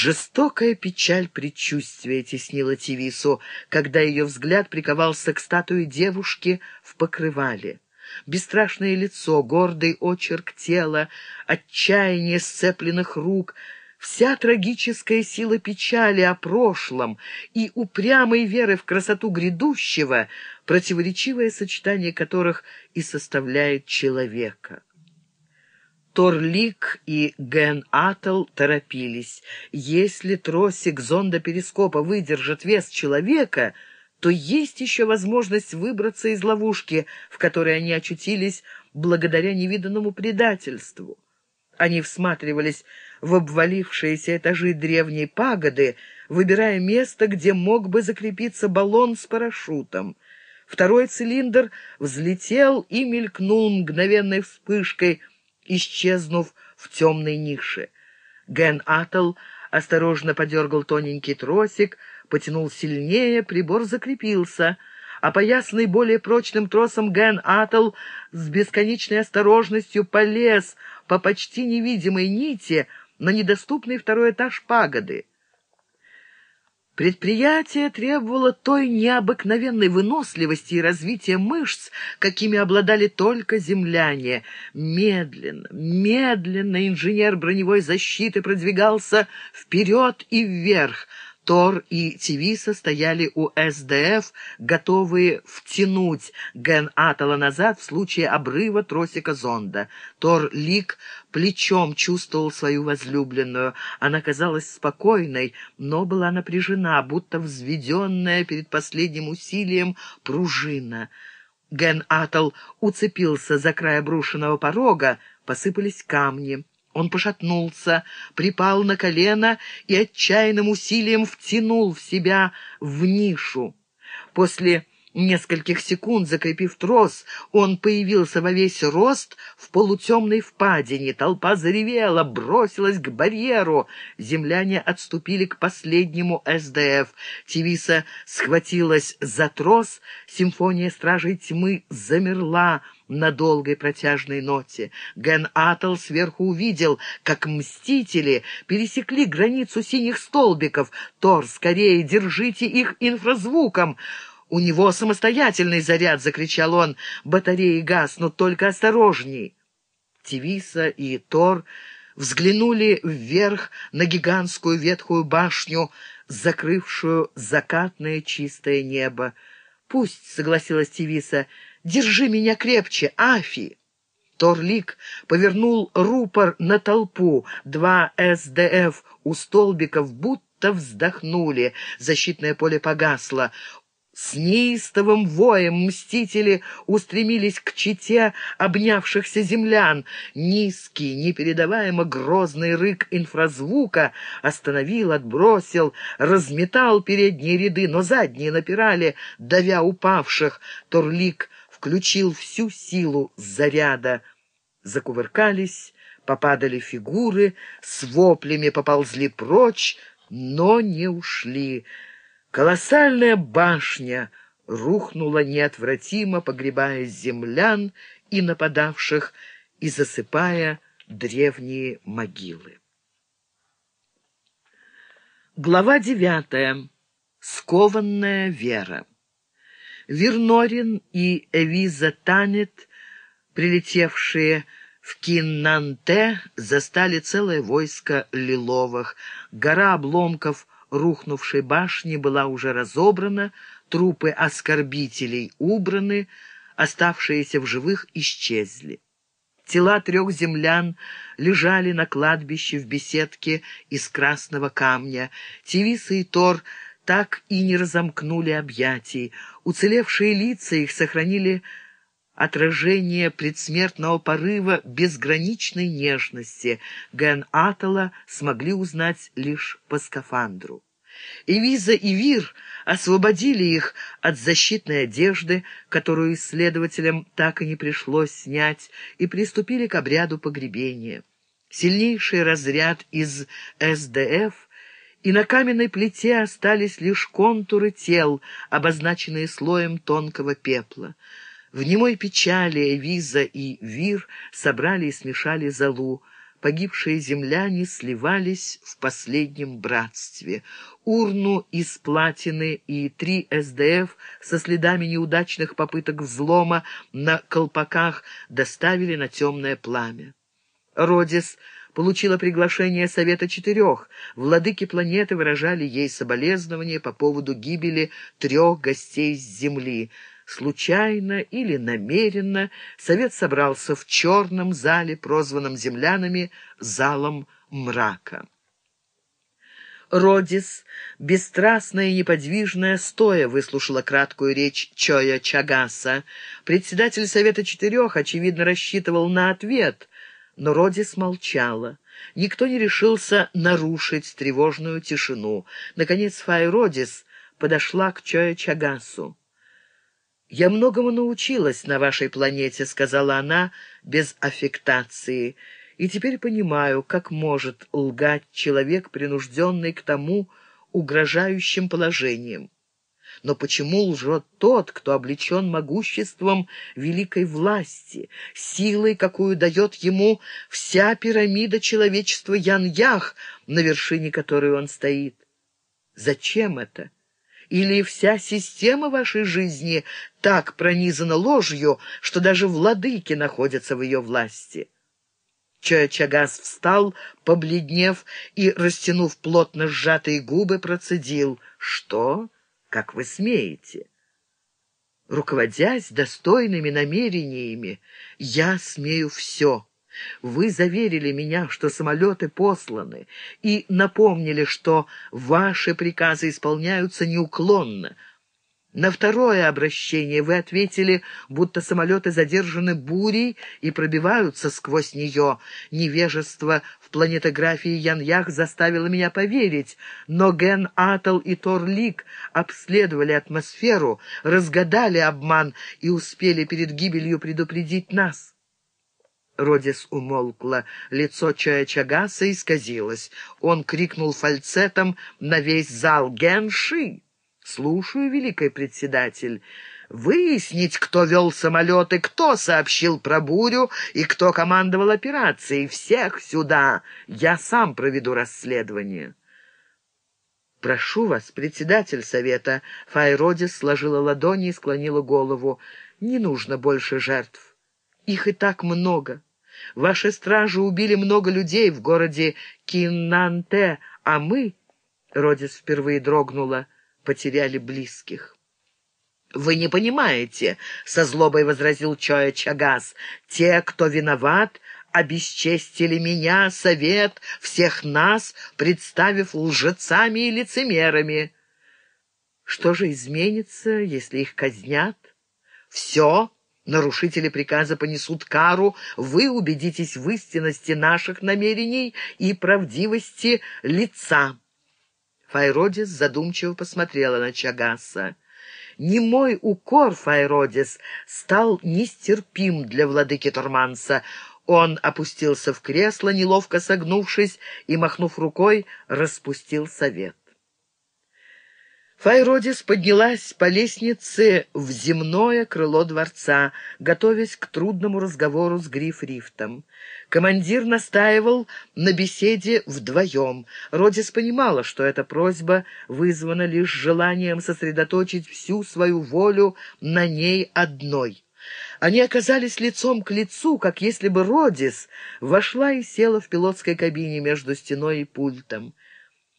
Жестокая печаль предчувствия теснила Тивису, когда ее взгляд приковался к статуе девушки в покрывале. Бесстрашное лицо, гордый очерк тела, отчаяние сцепленных рук — вся трагическая сила печали о прошлом и упрямой веры в красоту грядущего, противоречивое сочетание которых и составляет человека. Торлик и Ген Атл торопились. Если тросик зонда-перископа выдержит вес человека, то есть еще возможность выбраться из ловушки, в которой они очутились благодаря невиданному предательству. Они всматривались в обвалившиеся этажи древней пагоды, выбирая место, где мог бы закрепиться баллон с парашютом. Второй цилиндр взлетел и мелькнул мгновенной вспышкой, исчезнув в темной нише. Ген Атл осторожно подергал тоненький тросик, потянул сильнее, прибор закрепился — Опоясанный более прочным тросом Ген Атл с бесконечной осторожностью полез по почти невидимой нити, на недоступный второй этаж пагоды. Предприятие требовало той необыкновенной выносливости и развития мышц, какими обладали только земляне. Медленно, медленно инженер броневой защиты продвигался вперед и вверх, Тор и Тивиса стояли у СДФ, готовые втянуть Ген Атала назад в случае обрыва тросика зонда. Тор Лик плечом чувствовал свою возлюбленную. Она казалась спокойной, но была напряжена, будто взведенная перед последним усилием пружина. Ген Атал уцепился за край обрушенного порога, посыпались камни. Он пошатнулся, припал на колено и отчаянным усилием втянул в себя в нишу. После нескольких секунд, закрепив трос, он появился во весь рост в полутемной впадине. Толпа заревела, бросилась к барьеру. Земляне отступили к последнему СДФ. Тивиса схватилась за трос, симфония Стражей Тьмы замерла, на долгой протяжной ноте. Ген Атл сверху увидел, как мстители пересекли границу синих столбиков. «Тор, скорее, держите их инфразвуком!» «У него самостоятельный заряд!» — закричал он. «Батареи гаснут, только осторожней!» Тивиса и Тор взглянули вверх на гигантскую ветхую башню, закрывшую закатное чистое небо. «Пусть», — согласилась Тивиса, — «держи меня крепче, Афи!» Торлик повернул рупор на толпу. Два СДФ у столбиков будто вздохнули. Защитное поле погасло. С неистовым воем мстители устремились к чите обнявшихся землян. Низкий, непередаваемо грозный рык инфразвука остановил, отбросил, разметал передние ряды, но задние напирали, давя упавших. Торлик включил всю силу заряда. Закувыркались, попадали фигуры, с воплями поползли прочь, но не ушли. Колоссальная башня рухнула неотвратимо, погребая землян и нападавших и засыпая древние могилы. Глава девятая. Скованная вера. Вернорин и Эвиза Танет, прилетевшие в Киннанте, застали целое войско лиловых. Гора обломков — рухнувшей башни была уже разобрана, трупы оскорбителей убраны, оставшиеся в живых исчезли. Тела трех землян лежали на кладбище в беседке из красного камня. Тивиса и Тор так и не разомкнули объятий. Уцелевшие лица их сохранили отражение предсмертного порыва безграничной нежности Ген Атала смогли узнать лишь по скафандру. И Виза и Вир освободили их от защитной одежды, которую исследователям так и не пришлось снять, и приступили к обряду погребения. Сильнейший разряд из СДФ и на каменной плите остались лишь контуры тел, обозначенные слоем тонкого пепла. В немой печали Виза и Вир собрали и смешали золу. погибшие земляне сливались в последнем братстве. Урну из платины и три СДФ со следами неудачных попыток взлома на колпаках доставили на темное пламя. Родис получила приглашение Совета Четырех. Владыки планеты выражали ей соболезнования по поводу гибели трех гостей с Земли. Случайно или намеренно Совет собрался в черном зале, прозванном землянами «залом мрака». Родис, бесстрастная и неподвижная, стоя выслушала краткую речь Чоя Чагаса. Председатель Совета Четырех, очевидно, рассчитывал на ответ — но Родис молчала. Никто не решился нарушить тревожную тишину. Наконец Файродис подошла к Чоя Чагасу. «Я многому научилась на вашей планете», — сказала она без аффектации, «и теперь понимаю, как может лгать человек, принужденный к тому угрожающим положением. Но почему лжет тот, кто облечен могуществом великой власти, силой, какую дает ему вся пирамида человечества Ян-Ях, на вершине которой он стоит? Зачем это? Или вся система вашей жизни так пронизана ложью, что даже владыки находятся в ее власти?» Чоя-Чагас встал, побледнев и, растянув плотно сжатые губы, процедил. «Что?» как вы смеете. Руководясь достойными намерениями, я смею все. Вы заверили меня, что самолеты посланы, и напомнили, что ваши приказы исполняются неуклонно. На второе обращение вы ответили, будто самолеты задержаны бурей и пробиваются сквозь нее. Невежество в планетографии Яньях заставило меня поверить, но Ген Атл и Торлик обследовали атмосферу, разгадали обман и успели перед гибелью предупредить нас. Родис умолкла, лицо Чая Чагаса исказилось. Он крикнул фальцетом на весь зал «Генши!» «Слушаю, великий председатель. Выяснить, кто вел самолеты, кто сообщил про бурю и кто командовал операцией. Всех сюда. Я сам проведу расследование». «Прошу вас, председатель совета», — Файродис сложила ладони и склонила голову. «Не нужно больше жертв. Их и так много. Ваши стражи убили много людей в городе Киннанте, а мы...» — Родис впервые дрогнула — потеряли близких. «Вы не понимаете», — со злобой возразил Чоя Чагас, — «те, кто виноват, обесчестили меня, совет, всех нас, представив лжецами и лицемерами. Что же изменится, если их казнят? Все, нарушители приказа понесут кару, вы убедитесь в истинности наших намерений и правдивости лица». Файродис задумчиво посмотрела на Чагаса. Не мой укор, Файродис, стал нестерпим для владыки Торманса. Он опустился в кресло, неловко согнувшись, и, махнув рукой, распустил совет. Файродис поднялась по лестнице в земное крыло дворца, готовясь к трудному разговору с Гриф-Рифтом. Командир настаивал на беседе вдвоем. Родис понимала, что эта просьба вызвана лишь желанием сосредоточить всю свою волю на ней одной. Они оказались лицом к лицу, как если бы Родис вошла и села в пилотской кабине между стеной и пультом.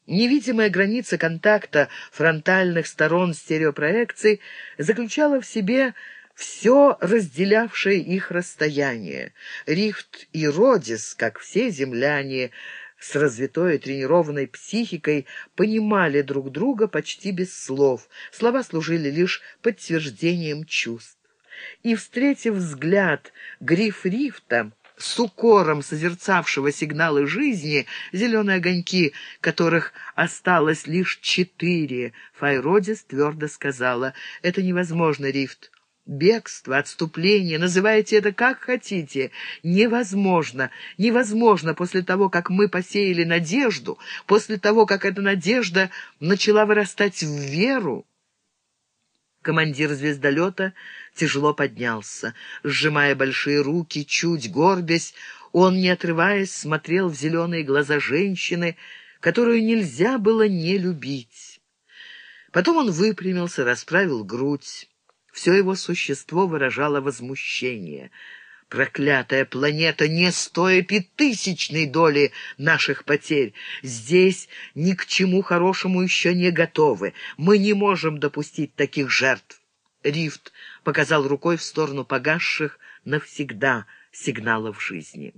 Невидимая граница контакта фронтальных сторон стереопроекций заключала в себе все разделявшее их расстояние. Рифт и Родис, как все земляне, с развитой тренированной психикой понимали друг друга почти без слов. Слова служили лишь подтверждением чувств. И, встретив взгляд Гриф Рифта, с укором созерцавшего сигналы жизни, зеленые огоньки, которых осталось лишь четыре, Файродис твердо сказала, «Это невозможно, Рифт. Бегство, отступление, называйте это как хотите, невозможно, невозможно после того, как мы посеяли надежду, после того, как эта надежда начала вырастать в веру. Командир звездолета тяжело поднялся. Сжимая большие руки, чуть горбясь, Он, не отрываясь, смотрел в зеленые глаза женщины, которую нельзя было не любить. Потом он выпрямился, расправил грудь. Все его существо выражало возмущение. Проклятая планета не стоит и тысячной доли наших потерь. Здесь ни к чему хорошему еще не готовы. Мы не можем допустить таких жертв. Рифт показал рукой в сторону погасших навсегда сигналов жизни.